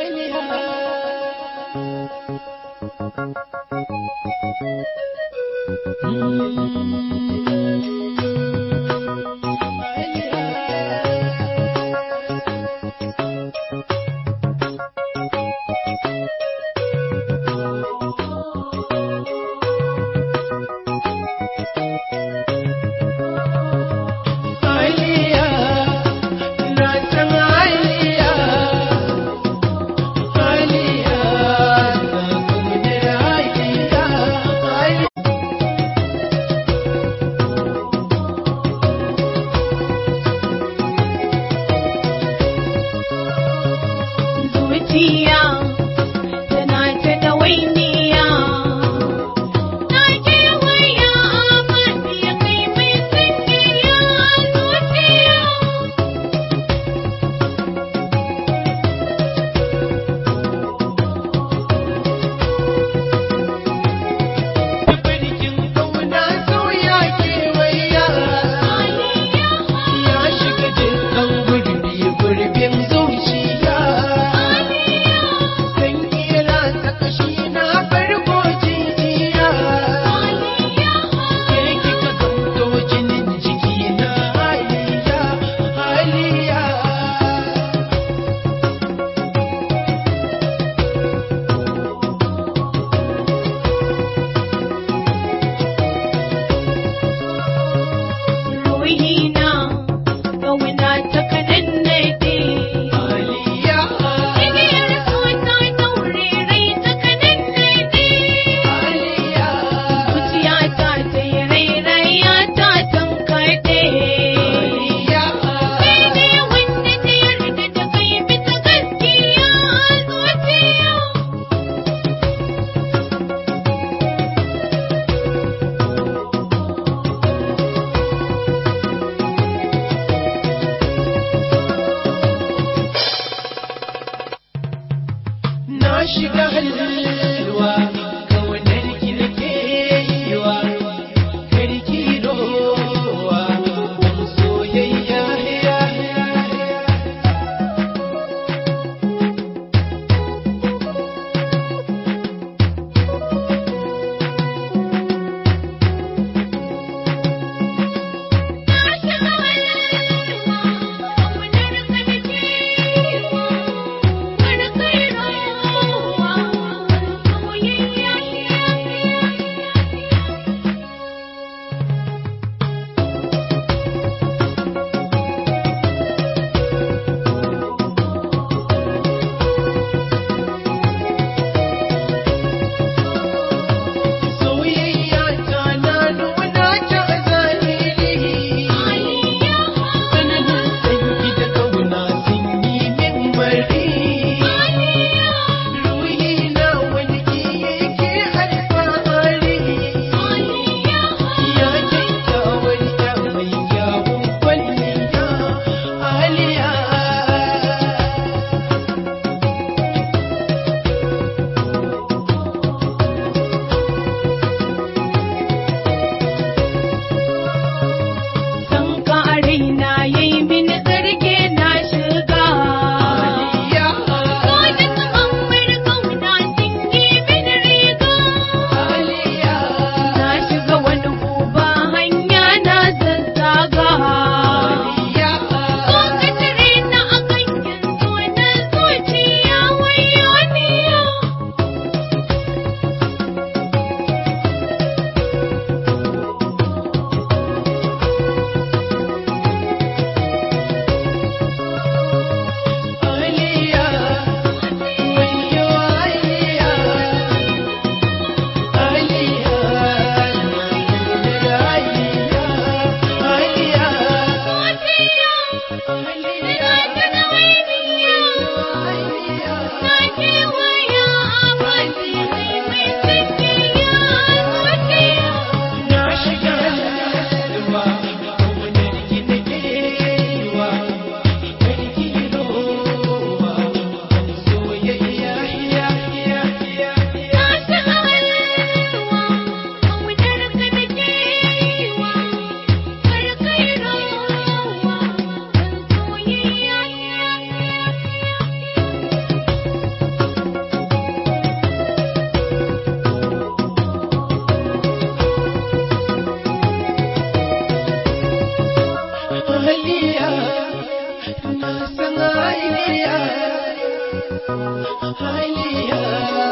Aliya, Dia. Hayya